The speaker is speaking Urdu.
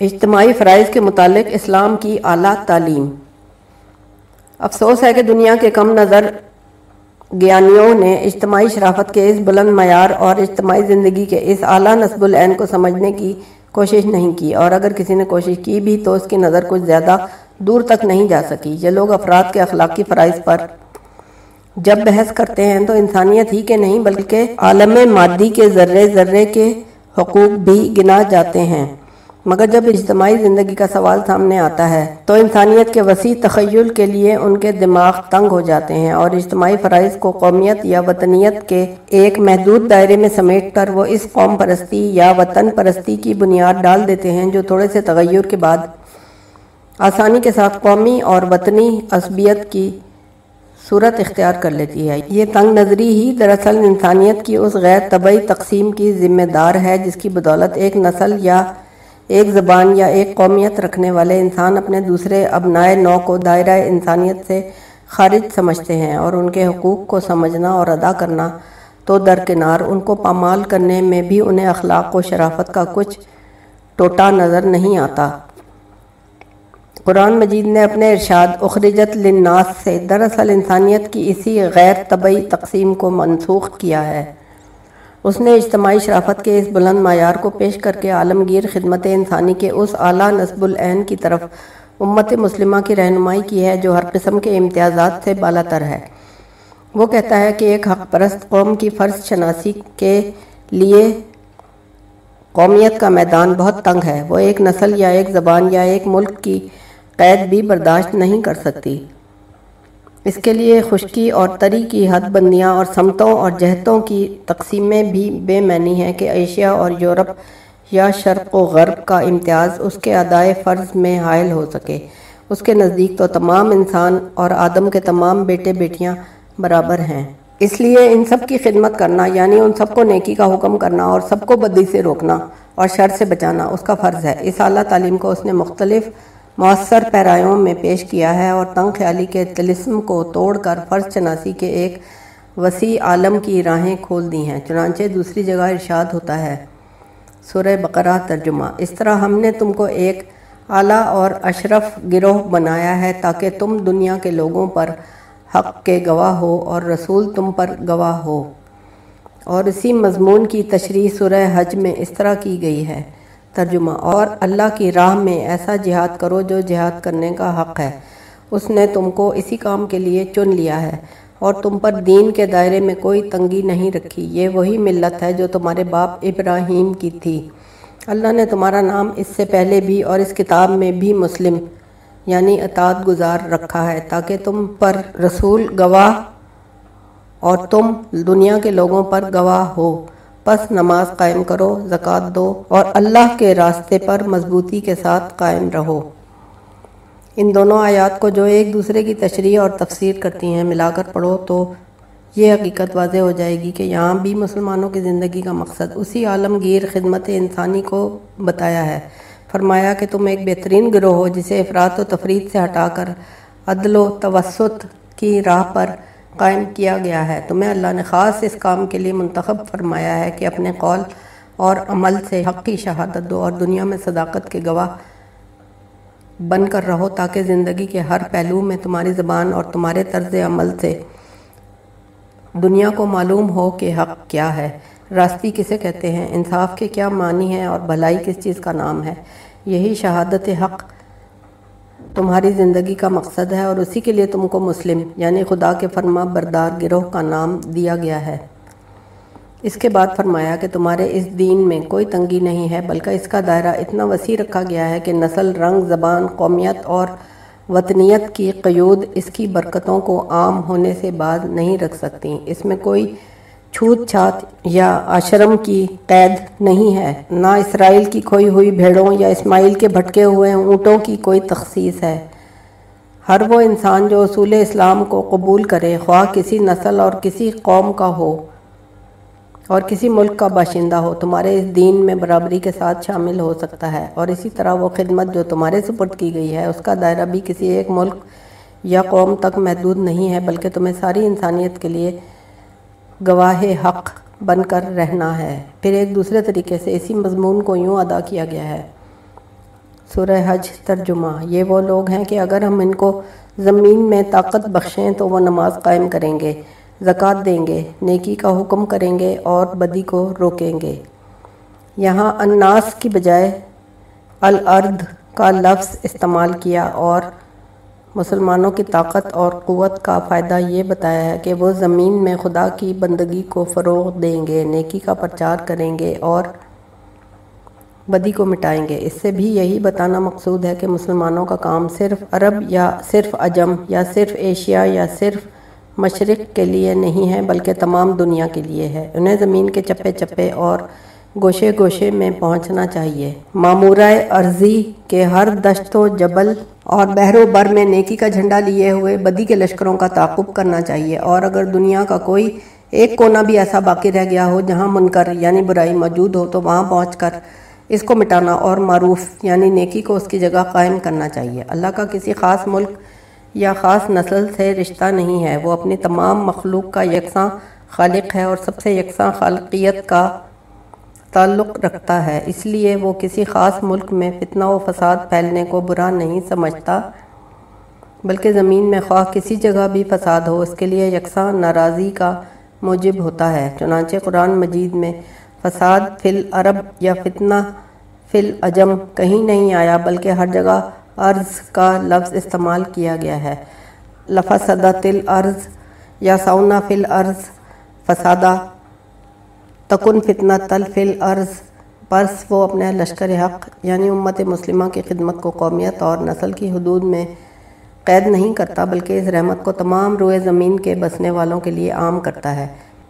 اجتماعی فرائض کے متعلق اسلام کی اعلیٰ تعلیم۔ افسوس ہے کہ دنیا کے کم نظر گیانیوں نے اجتماعی شرافت کے اس بلند معیار اور اجتماعی زندگی کے اس اعلیٰ نصب العین کو سمجھنے کی کوشش نہیں کی اور اگر کسی نے کوشش کی بھی تو اس کی نظر کچھ زیادہ دور تک نہیں جا سکی۔ یہ لوگ افراد کے اخلاقی فرائض پر جب بحث کرتے ہیں تو انسانیت ہی کے نہیں بلکہ عالم مادی کے ذرے ذرے کے حقوق بھی گنا جاتے ہیں۔ مگر جب اجتماعی زندگی کا سوال سامنے آتا ہے، تو انسانیت کے وسیع تخیل کے لیے ان کے دماغ تنگ ہو جاتے ہیں اور اجتماعی فرائض کو قومیت یا وطنیت کے ایک محدود دائرے میں سمیٹ کر وہ اس قوم پرستی یا وطن پرستی کی بنیاد ڈال دیتے ہیں جو تھوڑے سے تغیر کے بعد آسانی کے ساتھ قومی اور وطنی عصبیت کی صورت اختیار کر لیتی ہے۔ یہ تنگ نظری ہی دراصل انسانیت کی اس غیر طبعی تقسیم کی ذمہ دار ہے جس کی بدولت ایک نسل یا ایک زبان یا ایک قومیت رکھنے والے انسان اپنے دوسرے ابنائے نو کو دائرہ انسانیت سے خارج سمجھتے ہیں اور ان کے حقوق کو سمجھنا اور ادا کرنا تو درکنار ان کو پامال کرنے میں بھی انہیں اخلاق و شرافت کا کچھ ٹوٹا نظر نہیں آتا۔ قرآن مجید نے اپنے ارشاد اخرجت للناس سے دراصل انسانیت کی اسی غیر طبعی تقسیم کو منسوخ کیا ہے۔ اس نے اجتماعی شرافت کے اس بلند معیار کو پیش کر کے عالمگیر خدمت انسانی کے اس اعلیٰ نصب العین کی طرف امت مسلمہ کی رہنمائی کی ہے جو ہر قسم کے امتیازات سے بالا تر ہے۔ وہ کہتا ہے کہ ایک حق پرست قوم کی فرض شناسی کے لیے قومیت کا میدان بہت تنگ ہے۔ وہ ایک نسل یا ایک زبان یا ایک ملک کی قید بھی برداشت نہیں کر سکتی۔ اس کے لیے خشکی اور تری کی حد بندیاں اور سمتوں اور جہتوں کی تقسیمیں بھی بے معنی ہیں کہ ایشیا اور یورپ یا شرق و غرب کا امتیاز اس کے ادائے فرض میں حائل ہو سکے۔ اس کے نزدیک تو تمام انسان اور آدم کے تمام بیٹے بیٹیاں برابر ہیں۔ اس لیے ان سب کی خدمت کرنا یعنی ان سب کو نیکی کا حکم کرنا اور سب کو بدی سے روکنا اور شر سے بچانا اس کا فرض ہے۔ اس اعلیٰ تعلیم کو اس نے مختلف مؤثر پیرایوں میں پیش کیا ہے اور تنگ خیالی کے تلسم کو توڑ کر فرض چناسی کے ایک وسیع عالم کی راہیں کھول دی ہیں، چنانچہ دوسری جگہ ارشاد ہوتا ہے سورہ بقرہ ترجمہ۔ اس طرح ہم نے تم کو ایک اعلیٰ اور اشرف گروہ بنایا ہے تاکہ تم دنیا کے لوگوں پر حق کے گواہ ہو اور رسول تم پر گواہ ہو۔ اور اسی مضمون کی تشریح سورہ حج میں اس طرح کی گئی ہے۔ ترجمہ۔ اور اللہ کی راہ میں ایسا جہاد کرو جو جہاد کرنے کا حق ہے۔ اس نے تم کو اسی کام کے لیے چن لیا ہے، اور تم پر دین کے دائرے میں کوئی تنگی نہیں رکھی۔ یہ وہی ملت ہے جو تمہارے باپ ابراہیم کی تھی۔ اللہ نے تمہارا نام اس سے پہلے بھی اور اس کتاب میں بھی مسلم یعنی اطاعت گزار رکھا ہے، تاکہ تم پر رسول گواہ اور تم دنیا کے لوگوں پر گواہ ہو۔ پس نماز قائم کرو زکوٰۃ دو اور اللہ کے راستے پر مضبوطی کے ساتھ قائم رہو۔ ان دونوں آیات کو جو ایک دوسرے کی تشریح اور تفسیر کرتی ہیں، ملا کر پڑھو تو یہ حقیقت واضح ہو جائے گی کہ یہاں بھی مسلمانوں کی زندگی کا مقصد اسی عالمگیر خدمت انسانی کو بتایا ہے۔ فرمایا کہ تم ایک بہترین گروہ ہو جسے افراد و تفرید سے ہٹا کر عدل و توسط کی راہ پر قائم کیا گیا ہے۔ تمہیں اللہ نے خاص اس کام کے لیے منتخب فرمایا ہے کہ اپنے قول اور عمل سے حق کی شہادت دو اور دنیا میں صداقت کے گواہ بن کر رہو تاکہ زندگی کے ہر پہلو میں تمہاری زبان اور تمہارے طرز عمل سے دنیا کو معلوم ہو کہ حق کیا ہے۔ راستی کسے کہتے ہیں؟ انصاف کے کیا معنی ہیں اور بھلائی کس چیز کا نام ہے؟ یہی شہادت حق تمہاری زندگی کا مقصد ہے اور اسی کے لیے تم کو مسلم یعنی خدا کے فرما بردار گروہ کا نام دیا گیا ہے۔ اس کے بعد فرمایا کہ تمہارے اس دین میں کوئی تنگی نہیں ہے، بلکہ اس کا دائرہ اتنا وسیع رکھا گیا ہے کہ نسل، رنگ، زبان، قومیت اور وطنیت کی قیود اس کی برکتوں کو عام ہونے سے بعد نہیں رکھ سکتی۔ اس میں کوئی چھوت چھات یا آشرم کی قید نہیں ہے۔ نہ اسرائیل کی کھوئی ہوئی بھیڑوں یا اسماعیل کے بھٹکے ہوئے اونٹوں کی کوئی تخصیص ہے۔ ہر وہ انسان جو اصول اسلام کو قبول کرے، خواہ کسی نسل اور کسی قوم کا ہو اور کسی ملک کا باشندہ ہو، تمہارے اس دین میں برابری کے ساتھ شامل ہو سکتا ہے۔ اور اسی طرح وہ خدمت جو تمہارے سپرد کی گئی ہے، اس کا دائرہ بھی کسی ایک ملک یا قوم تک محدود نہیں ہے، بلکہ تمہیں ساری انسانیت کے لیے گواہ حق بن کر رہنا ہے۔ پھر ایک دوسرے طریقے سے اسی مضمون کو یوں ادا کیا گیا ہے۔ سورہ حج ترجمہ۔ یہ وہ لوگ ہیں کہ اگر ہم ان کو زمین میں طاقت بخشیں تو وہ نماز قائم کریں گے، زکوٰۃ دیں گے، نیکی کا حکم کریں گے اور بدی کو روکیں گے۔ یہاں الناس کی بجائے الارض کا لفظ استعمال کیا اور مسلمانوں کی طاقت اور قوت کا فائدہ یہ بتایا ہے کہ وہ زمین میں خدا کی بندگی کو فروغ دیں گے، نیکی کا پرچار کریں گے اور بدی کو مٹائیں گے۔ اس سے بھی یہی بتانا مقصود ہے کہ مسلمانوں کا کام صرف عرب یا صرف عجم یا صرف ایشیا یا صرف مشرق کے لیے نہیں ہے، بلکہ تمام دنیا کے لیے ہے۔ انہیں زمین کے چپے چپے اور گوشے گوشے میں پہنچنا چاہیے۔ معمورہ عرضی کے ہر دشت و جبل اور بحر و بر میں نیکی کا جھنڈا لیے ہوئے بدی کے لشکروں کا تعقب کرنا چاہیے۔ اور اگر دنیا کا کوئی ایک کونا بھی ایسا باقی رہ گیا ہو جہاں منکر یعنی برائی موجود ہو تو وہاں پہنچ کر اس کو مٹانا اور معروف یعنی نیکی کو اس کی جگہ قائم کرنا چاہیے۔ اللہ کا کسی خاص ملک یا خاص نسل سے رشتہ نہیں ہے۔ وہ اپنی تمام مخلوق کا یکساں خالق ہے اور سب سے یکساں خالقیت کا تعلق رکھتا ہے۔ اس لیے وہ کسی خاص ملک میں فتنہ و فساد پھیلنے کو برا نہیں سمجھتا، بلکہ زمین میں خواہ کسی جگہ بھی فساد ہو، اس کے لیے یکساں ناراضی کا موجب ہوتا ہے۔ چنانچہ قرآن مجید میں فساد فل عرب یا فتنہ فل عجم کہیں نہیں آیا، بلکہ ہر جگہ عرض کا لفظ استعمال کیا گیا ہے۔ لفسدہ تل عرض یا سونا فل عرض فسادہ تکن فتنہ تل فل عرض پرس وہ اپنے لشکر حق یعنی امت مسلمہ کی خدمت کو قومیت اور نسل کی حدود میں قید نہیں کرتا، بلکہ اس رحمت کو تمام روئے زمین کے بسنے والوں کے لیے عام کرتا ہے۔